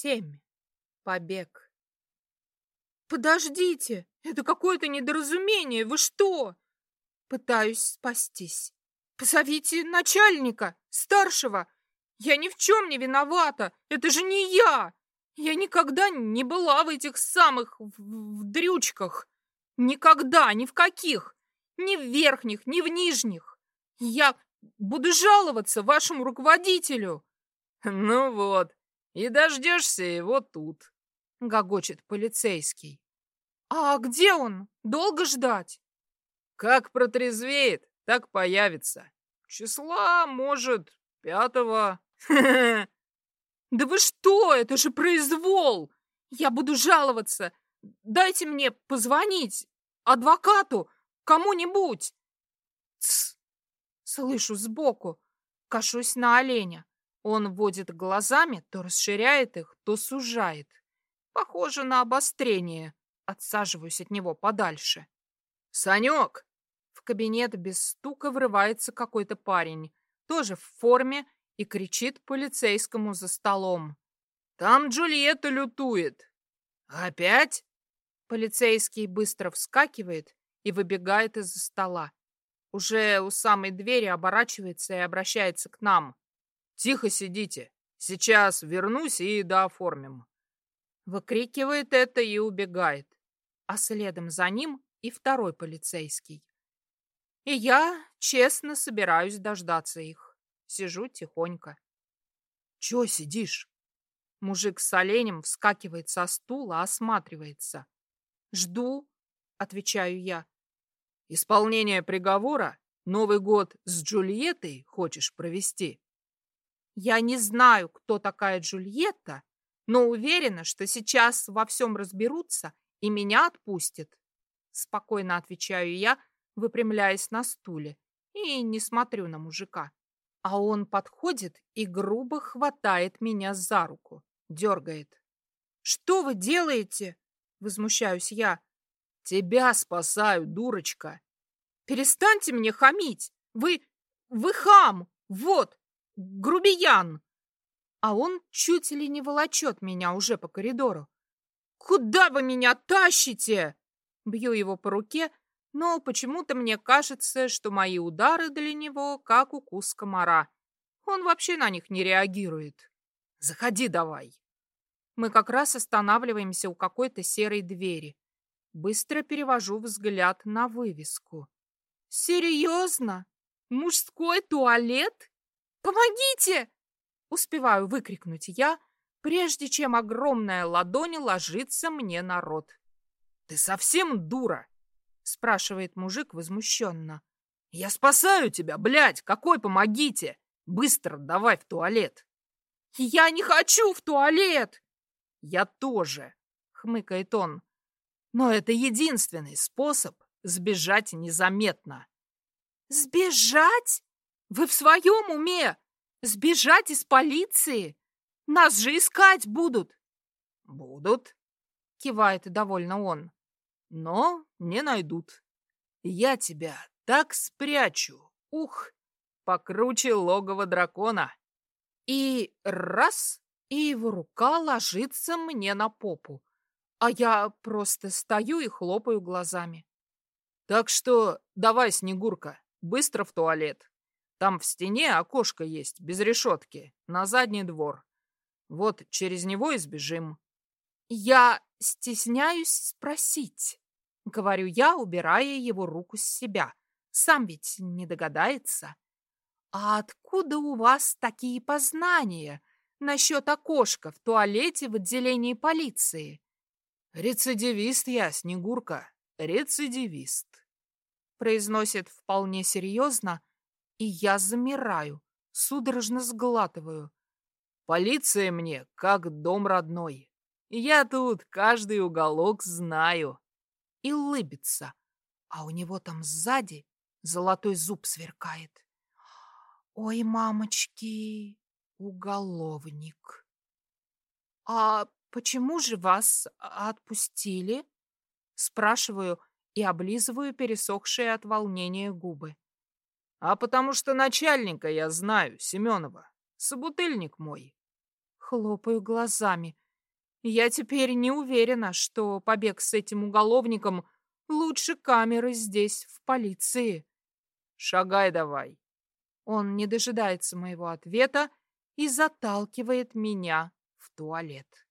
Семь. Побег. Подождите, это какое-то недоразумение. Вы что? Пытаюсь спастись. Позовите начальника, старшего. Я ни в чем не виновата. Это же не я. Я никогда не была в этих самых в, в дрючках. Никогда, ни в каких. Ни в верхних, ни в нижних. Я буду жаловаться вашему руководителю. Ну вот, и дождешься его тут, гогочет полицейский. А где он? Долго ждать? Как протрезвеет, так появится. Числа, может, пятого. Да вы что, это же произвол! Я буду жаловаться. Дайте мне позвонить адвокату, кому-нибудь. Слышу сбоку, кашусь на оленя. Он водит глазами, то расширяет их, то сужает. Похоже на обострение. Отсаживаюсь от него подальше. «Санек!» В кабинет без стука врывается какой-то парень, тоже в форме, и кричит полицейскому за столом. «Там Джульетта лютует!» «Опять?» Полицейский быстро вскакивает и выбегает из-за стола. Уже у самой двери оборачивается и обращается к нам. Тихо сидите. Сейчас вернусь и дооформим. Выкрикивает это и убегает. А следом за ним и второй полицейский. И я честно собираюсь дождаться их. Сижу тихонько. Чё сидишь? Мужик с оленем вскакивает со стула, осматривается. Жду, отвечаю я. Исполнение приговора? Новый год с Джульеттой хочешь провести? Я не знаю, кто такая Джульетта, но уверена, что сейчас во всем разберутся и меня отпустят. Спокойно отвечаю я, выпрямляясь на стуле, и не смотрю на мужика. А он подходит и грубо хватает меня за руку, дергает. «Что вы делаете?» — возмущаюсь я. «Тебя спасаю, дурочка!» «Перестаньте мне хамить! Вы... вы хам! Вот, грубиян!» А он чуть ли не волочет меня уже по коридору. «Куда вы меня тащите?» Бью его по руке, но почему-то мне кажется, что мои удары для него как укус комара. Он вообще на них не реагирует. «Заходи давай!» Мы как раз останавливаемся у какой-то серой двери. Быстро перевожу взгляд на вывеску. «Серьезно? Мужской туалет?» «Помогите!» Успеваю выкрикнуть я, прежде чем огромная ладонь ложится мне на рот. «Ты совсем дура?» спрашивает мужик возмущенно. «Я спасаю тебя, блядь! Какой помогите! Быстро давай в туалет!» «Я не хочу в туалет!» «Я тоже!» — хмыкает он. «Но это единственный способ сбежать незаметно». «Сбежать? Вы в своем уме? Сбежать из полиции? Нас же искать будут!» «Будут», — кивает довольно он, — «но не найдут. Я тебя так спрячу, ух, покруче логова дракона». И раз, и его рука ложится мне на попу, а я просто стою и хлопаю глазами. «Так что давай, Снегурка, быстро в туалет. Там в стене окошко есть, без решетки, на задний двор. Вот через него и сбежим. Я стесняюсь спросить, говорю я, убирая его руку с себя. Сам ведь не догадается. А откуда у вас такие познания насчет окошка в туалете в отделении полиции? Рецидивист я, Снегурка, рецидивист. Произносит вполне серьезно, и я замираю, судорожно сглатываю. Полиция мне как дом родной. Я тут каждый уголок знаю. И улыбится, а у него там сзади золотой зуб сверкает. Ой, мамочки, уголовник. А почему же вас отпустили? Спрашиваю и облизываю пересохшие от волнения губы. А потому что начальника я знаю, Семенова. Собутыльник мой. Хлопаю глазами. Я теперь не уверена, что побег с этим уголовником лучше камеры здесь, в полиции. Шагай давай. Он не дожидается моего ответа и заталкивает меня в туалет.